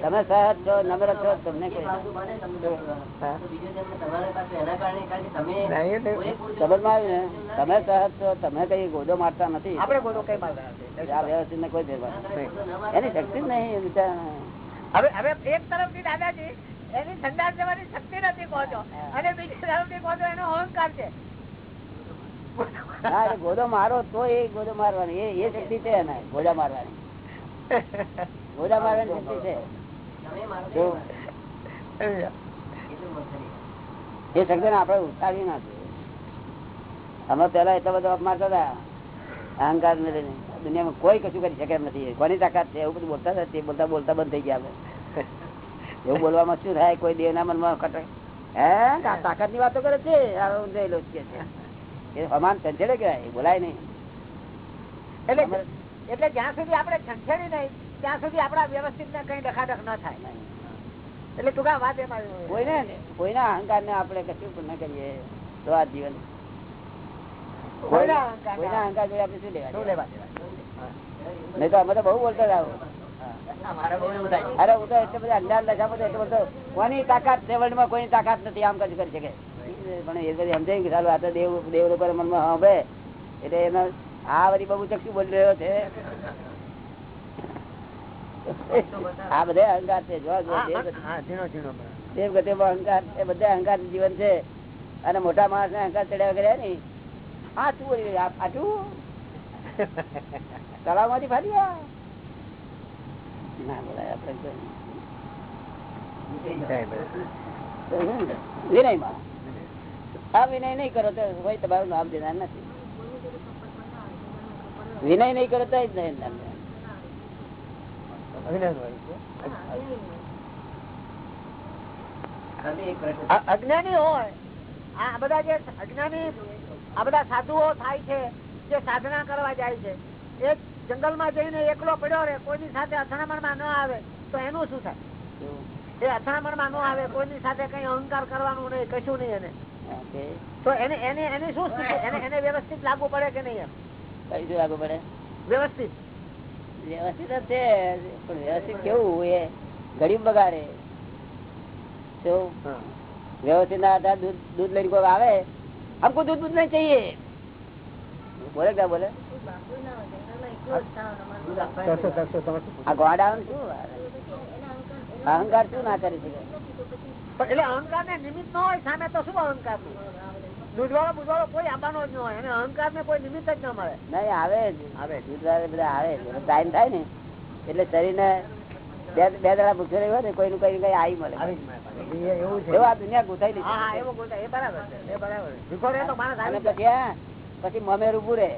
તમે સહજ છો નમ્ર છો તમને કોઈ સમજમાં આવ્યું ને તમે સહજ છો તમે કઈ ગોદો મારતા નથી? આપણે બોલો કઈ મારતા નથી. આ વ્યવસ્થિત ને કોઈ ફેરફાર એની શક્તિ જ નહીં હવે હવે એક તરફથી દાદાજી એની સંદાસ જવાની શક્તિ નથી કહો છો અને બીજી તરફથી કહો છો એનો અહંકાર છે. હા ગોદો મારો તો એ ગોદો મારવાની એ એ શક્તિ છે એના ગોદા મારવાની. મારવાની છે. એ શક્તિ ને આપડે ઉતારી નાખ્યું અમે પેલા એટલા બધા મારતા હતા. અહંકાર ને લઈને. દુનિયામાં કોઈ કશું કરી શકે એમ નથી. કોની તાકાત છે? એવું બધું બોલતા હતા. તે બોલતા બોલતા બંધ થઈ ગયા આપણે એવું બોલવામાં શું થાય? કોઈ દેવના મનમાં ખટે હે? તાકાતની વાતો કરે છે? આ ઊંધાયેલો જ કે છે. એ હમાન સંચેડે કહેવાય. બોલાય નહીં. એટલે એટલે જ્યાં સુધી આપણે છંછેડી નહીં ત્યાં સુધી આપણા વ્યવસ્થિત ને કઈ ડખાડખ ન થાય. એટલે ટૂંકા વાત એમાં કોઈને કોઈના અહંકાર ને આપણે કશું પણ ન કરીએ. તો આ જીવન. કોઈના અહંકાર જોડે આપણે શું લેવા લેવા નહીં તો અમે તો બહુ બોલતા જ આવો મારે બહુ એવું થાય. છે. અરે હું તો એટલે બધા અંદાજ લખાવો તો એટલો બધો કોની તાકાત છે વર્લ્ડમાં કોઈની તાકાત નથી આમ કશું કરી શકે. પણ એ બધી સમજાય કે ચાલો આ તો દેવ દેવ લોકો મનમાં હવે એટલે એનો આ વળી બબુ ચક્ષુ બોલી રહ્યો છે. આ બધા અહંકાર છે જોવા. દેવગતિમાં અહંકાર એ બધા અહંકાર જીવન છે. અને મોટા માણસ ને અહંકાર ચડ્યા કર્યા ને આ શું બોલી રહ્યું? આ- <laughs> તળાવમાંથી ફાટી ના બોલાય આપણે વિનયમાં આ વિનય નહીં કરો તો હોય તમારું નામ દેનાર નથી. વિનય નહીં કરતા જ નહીં. અજ્ઞાન હોય આ બધા જે અજ્ઞાની આ બધા સાધુઓ થાય છે જે સાધના કરવા જાય છે એક જંગલમાં જઈને એકલો પડ્યો રહે કોઈની સાથે અથડામણમાં ન આવે તો એનું શું થાય? એ અથડામણમાં ન આવે કોઈની સાથે કઈ અહંકાર કરવાનું નહીં કશું નહીં એને. તો એને એને એની શું સ્થિતિ એને એને વ્યવસ્થિત લાગુ પડે કે નહીં એમ? કઈ શું લાગુ પડે. વ્યવસ્થિત. વ્યવસ્થિત છે પણ વ્યવસ્થિત કેવું એ? ગરીબ બગાડે. વ્યવસ્થિત ના આધાર દૂધ લઈને કોઈ આવે? હમકો દૂધ દૂધ નહીં ચાહીએ. બોલે ક્યાં બોલે? અહંકાર શું ના કરી શકે એટલે અહંકાર ને નિમિત્ત ન હોય સામે તો શું અહંકાર દૂધવાળો બુધવાળો કોઈ આબાનો જ ન હોય. અને અહંકાર ને કોઈ નિમિત્ત જ ન મળે. નહીં આવે આવે. દૂધ બધા આવે ટાઈમ થાય ને. એટલે શરીર ને બે બે દાડા ભૂખ્યો રહ્યો હોય ને કોઈનું કઈ કઈ આવી મળે. એવું આ દુનિયા ગોઠાઈ લીધી. પછી મમેર ઉભું રહે.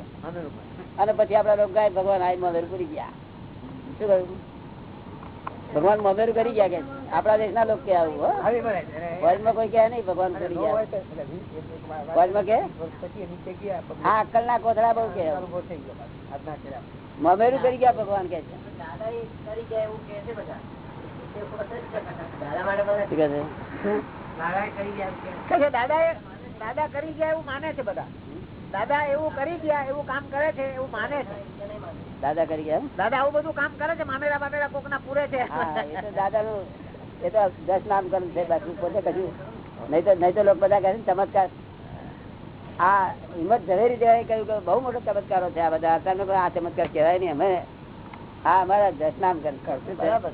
અને પછી આપડા લોકો ભગવાન આઈ મમેર પૂરી ગયા. શું કહ્યું ભગવાન મમેર કરી ગયા કે આપડા દેશ ના લોકો કે આવું વર્લ્ડમાં કોઈ કહે નહીં ભગવાન કરી ગયા. વર્લ્ડમાં કે? હા અક્કલ ના કોથળા બહુ કે. મમેરું કરી ગયા ભગવાન કે છે. કે દાદા કરી ગયા એવું માને છે બધા. દાદા એવું કરી ગયા એવું કામ કરે છે એવું માને છે. દાદા કરી ગયા દાદા આવું બધું કામ કરે છે મામેરા બામેરા કોક ના પૂરે છે. એ તો દાદા નું એ તો દસ નામ કર્મ છે બાકી પોતે કશું નહીં તો નહીં તો લોકો બધા કહે ચમત્કાર. આ હિંમત ઝવેરી દેવાય કહ્યું કે બહુ મોટો ચમત્કારો છે આ બધા. અત્યારે કોઈ આ ચમત્કાર કહેવાય નહીં. અમે હા અમારા દસ નામ કરશું બરાબર.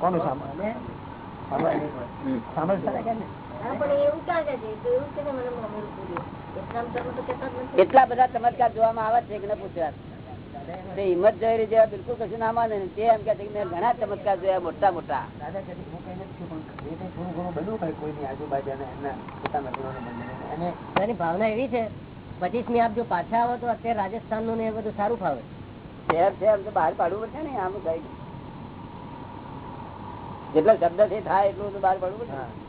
કોનું સાંભળ અને એટલા બધા ચમત્કાર જોવામાં આવે છે કે ન તે હિંમત ઝવેરી જેવા બિલકુલ કશું ના માને તે એમ કે મેં ઘણા ચમત્કાર જોયા મોટા મોટા. એને ભાવના એવી છે પચીસમી આપ જો પાછા આવો તો અત્યારે રાજસ્થાનનું ને એ બધું સારું ફાવે. શહેર છે આમ તો બહાર પાડવું પડશે ને આમ કઈ. જેટલા શબ્દથી થાય એટલું તો બહાર પાડવું પડશે.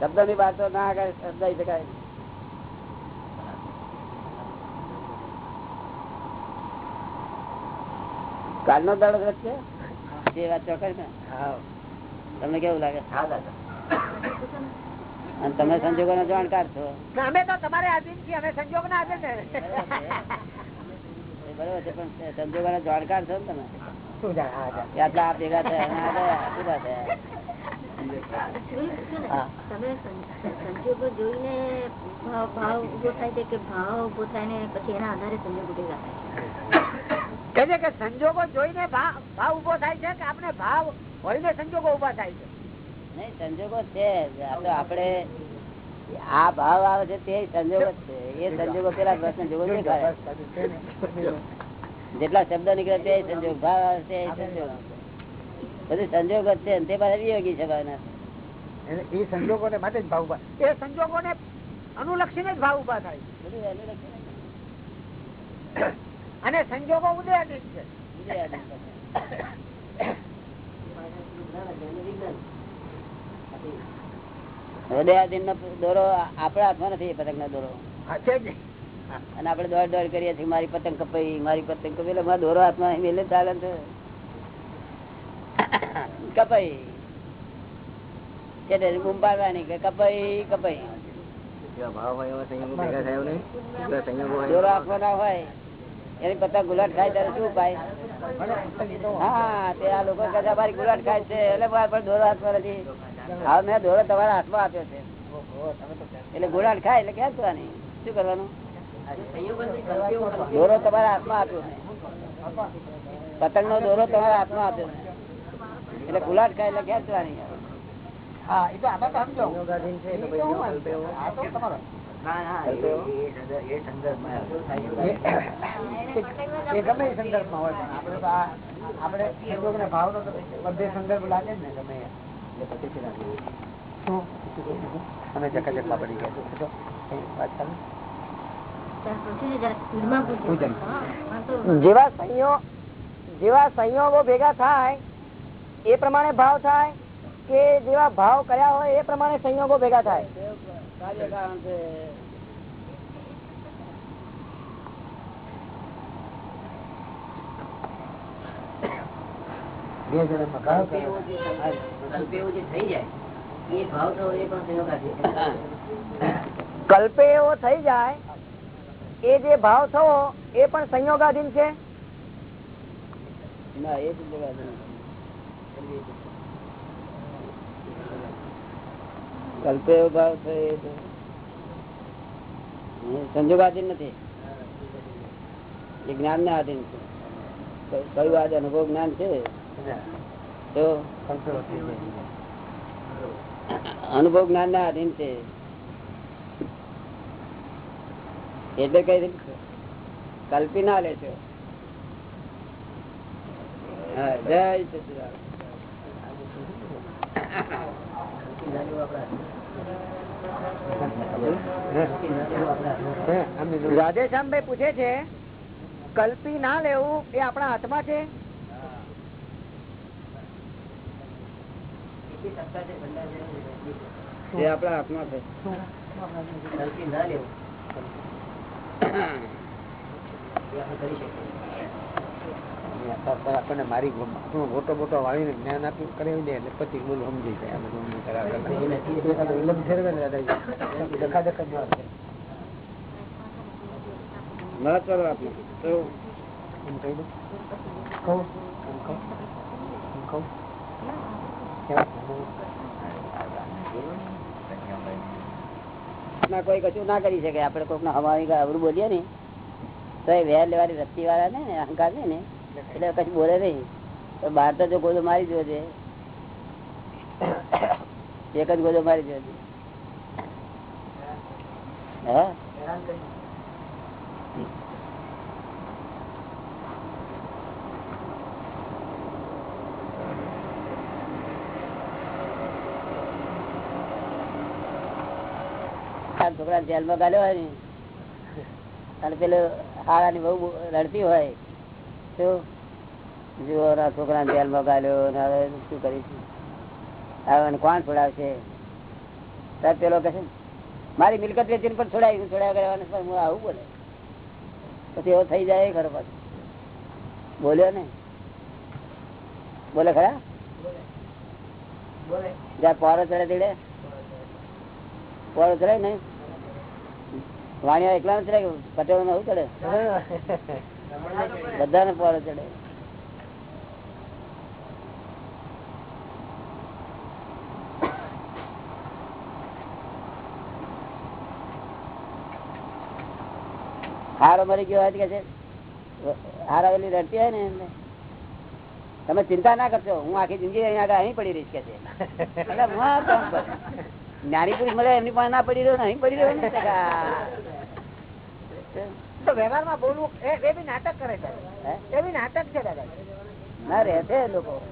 શબ્દની બહાર ના આગળ શબ્દાઈ શકાય કાલનો દાડો છે? એ વાત ચોક્કસ ને. તમને કેવું લાગે? અને તમે સંજોગો નો જાણકાર છો. અમે તો તમારે આધીન છીએ અમે સંજોગ ના આધીન ને. બરોબર છે પણ સંજોગો નો જાણકાર છો ને તમે. આટલા આ ભેગા થયા ભેગા થયા. તમે સંજોગો જોઈને ભાવ ભાવ ઊભો થાય છે કે ભાવ ઊભો થાય ને પછી એના આધારે સંજોગો ભેગા થાય છે? કે સંજોગો જોઈને ભાવ ભાવ ઊભો થાય છે કે આપણે ભાવ હોઈને સંજોગો ઊભા થાય છે? નહીં સંજોગો છે આપડે આ આપણે આ ભાવ આવે છે તે સંજોગો છે. એ સંજોગો પેલા પ્રશ્ન જોગો દેખાડે જેટલા શબ્દ નીકળે તે સંજોગ. ભાવ આવે તે સંજોગ. બધું સંજોગ જ છે તે પાછા વિયોગી છે ભાવના એને- એ સંજોગોને માટે જ ભાવ ઊભા. એ સંજોગોને અનુલક્ષીને જ ભાવ ઊભા થાય. બધું અને સંજોગો ઉદયાધીન છે. વિજયાધીન હૃદયાધીન નો દોરો આપડા હાથમાં નથી પતંગ નો દોરો. અને આપડે દોડ દોડ કરીએ છીએ મારી પતંગ કપાઈ મારી પતંગ કપાઈ એટલે દોરો હાથમાં મેલે ચાલે છે <laughs> કપાઈ. કે કપાઈ કપાઈ. દોરો આપવાના હોય એની પત્તા ગુલાટ ખાય ત્યારે શું પાય હા તે આ લોકો કદાચ અમારી ગુલાટ ખાય છે. એટલે પણ દોરો હાથમાં નથી. હવે મેં દોરો તમારા હાથમાં આપ્યો છે. એટલે ગુલાટ ખાય એટલે ક્યાં જવાની? શું કરવાનું? દોરો તમારા હાથમાં આપ્યો પતંગ નો દોરો તમારા હાથમાં આપ્યો એટલે ગુલાટ ખાય એટલે જવાની હા એ તો આમાં તો સમજો. એ તો હું આ તો તમારો. બધે સંદર્ભ લાગે ને ગમે અમે ચકાચકમાં પડી ગયા. જેવા સંયોગ જેવા સંયોગો ભેગા થાય એ પ્રમાણે ભાવ થાય કે જેવા ભાવ કર્યા હોય એ પ્રમાણે સંયોગો ભેગા થાય. કાર્ય કારણ છે. બે જણામાં ભાવ કલ્પ એવો જે થાય, કલ્પ એવો જે થઈ જાય એ ભાવ થવો એ પણ સંયોગાથી છે. કલ્પે એવો થઈ જાય એ જે ભાવ થવો એ પણ સંયોગાધીન છે? ના એ જ જગા કલ્પે ભાવ એ સંજોગાધીન નથી. એ જ્ઞાન ને આધીન છે. કયું આજ અનુભવ જ્ઞાન છે? તો અનુભવ જ્ઞાન ના આધીન છે. એટલે કઈ કલ્પી ના લે છો? જય સચિદાન રાધેશ્યામભાઈ પૂછે છે કલ્પી ના લેવું એ આપણા હાથમાં છે? એ આપણા હાથમાં છે. કલ્પી ના લેવું. કરી શકીએ. આપણને મારી આપણું મોટો મોટો વાળીને જ્ઞાન આપ્યું કરાવી દે એટલે પછી બોલ સમજી જાય. આ બધું ને ના? ના કોઈ કશું ના કરી શકે. આપડે કોઈક હમાવી અવરું બોલીએ ને તો એ વેર લેવાની રસ્તી વાળા ને અહંકાર ને ને એટલે કશું બોલે નહીં બહાર તો જો ગોદો મારી દો છે. એક જ ગોદો મારી દો હા? છોકરા જેલમાં ગાલ્યો હોય ને, અને પેલો હાડા ની બહુ રડતી હોય. જુઓ ના છોકરા જેલમાં ગાલ્યો ને હવે શું કરીશું? હવે કોણ છોડાવશે? પેલો કહેશે મારી મિલકત વેચીને પણ છોડાવી હું છોડાવ્યા કરવાનું પણ હું આવું બોલે. પછી એવો થઈ જાય ખરો પાછો. બોલ્યો ને? બોલે ખરા? જ્યાં પોરો ચડે તેડે. પોરો ચડે ને? વાણિયા એકલા ચડે પટેલો ને ચડે? બધાને પોરો ચડે. હારો મરી ગયો હોય કે છે? હારા રડતી હોય ને એમને. તમે ચિંતા ના કરશો હું આખી જિંદગી અહીંયા આગળ અહીં પડી રહીશ કે છે. જ્ઞાની પુરુષ મળે એમની પાસે ના પડી રહ્યો અહીં પડી રહ્યો ને. <laughs> તો વ્યવહારમાં બોલવું એ બી નાટક કરે છે? એ બી નાટક છે દાદા. ના રહે છે લોકો.